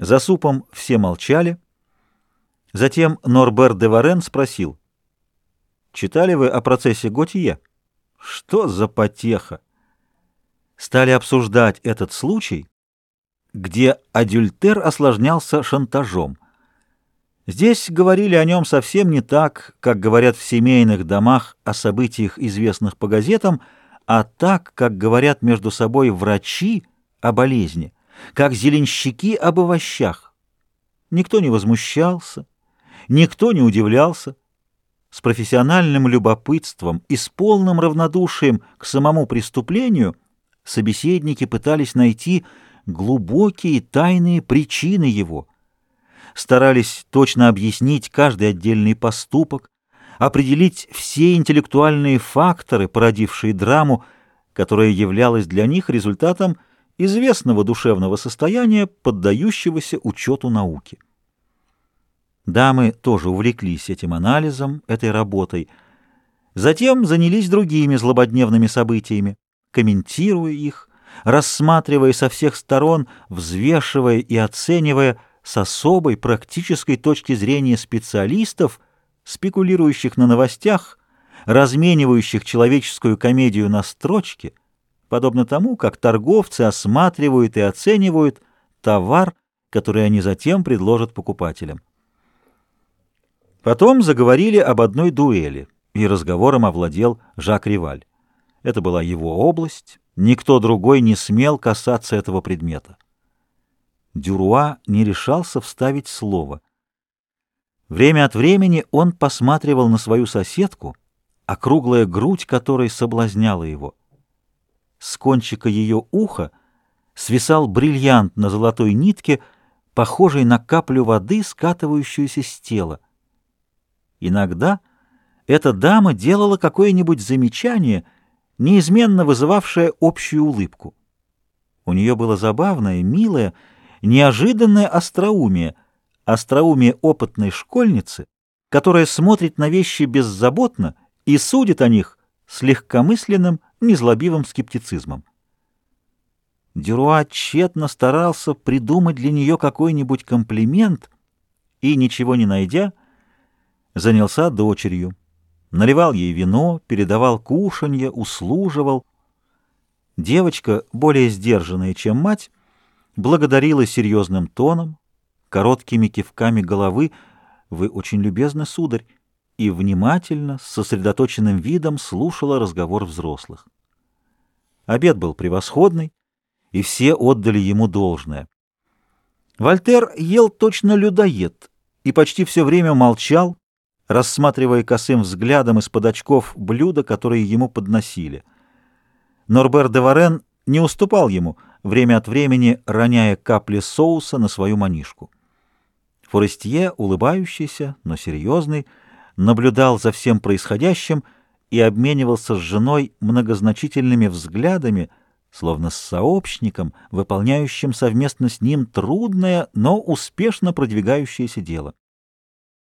За супом все молчали. Затем Норбер де Варен спросил. «Читали вы о процессе Готье?» «Что за потеха?» Стали обсуждать этот случай, где адюльтер осложнялся шантажом. Здесь говорили о нем совсем не так, как говорят в семейных домах о событиях, известных по газетам, а так, как говорят между собой врачи о болезни как зеленщики об овощах. Никто не возмущался, никто не удивлялся. С профессиональным любопытством и с полным равнодушием к самому преступлению собеседники пытались найти глубокие тайные причины его, старались точно объяснить каждый отдельный поступок, определить все интеллектуальные факторы, породившие драму, которая являлась для них результатом известного душевного состояния, поддающегося учету науки. Дамы тоже увлеклись этим анализом, этой работой. Затем занялись другими злободневными событиями, комментируя их, рассматривая со всех сторон, взвешивая и оценивая с особой практической точки зрения специалистов, спекулирующих на новостях, разменивающих человеческую комедию на строчки — подобно тому, как торговцы осматривают и оценивают товар, который они затем предложат покупателям. Потом заговорили об одной дуэли, и разговором овладел Жак Риваль. Это была его область, никто другой не смел касаться этого предмета. Дюруа не решался вставить слово. Время от времени он посматривал на свою соседку, округлая грудь которой соблазняла его. С кончика ее уха свисал бриллиант на золотой нитке, похожий на каплю воды, скатывающуюся с тела. Иногда эта дама делала какое-нибудь замечание, неизменно вызывавшее общую улыбку. У нее было забавное, милое, неожиданное остроумие, остроумие опытной школьницы, которая смотрит на вещи беззаботно и судит о них с легкомысленным, незлобивым скептицизмом. Дюруа тщетно старался придумать для нее какой-нибудь комплимент и, ничего не найдя, занялся дочерью. Наливал ей вино, передавал кушанье, услуживал. Девочка, более сдержанная, чем мать, благодарила серьезным тоном, короткими кивками головы «Вы очень любезны, сударь», и внимательно, с сосредоточенным видом слушала разговор взрослых. Обед был превосходный, и все отдали ему должное. Вольтер ел точно людоед и почти все время молчал, рассматривая косым взглядом из-под очков блюда, которые ему подносили. Норбер де Варен не уступал ему, время от времени роняя капли соуса на свою манишку. Форестье, улыбающийся, но серьезный, наблюдал за всем происходящим и обменивался с женой многозначительными взглядами, словно с сообщником, выполняющим совместно с ним трудное, но успешно продвигающееся дело.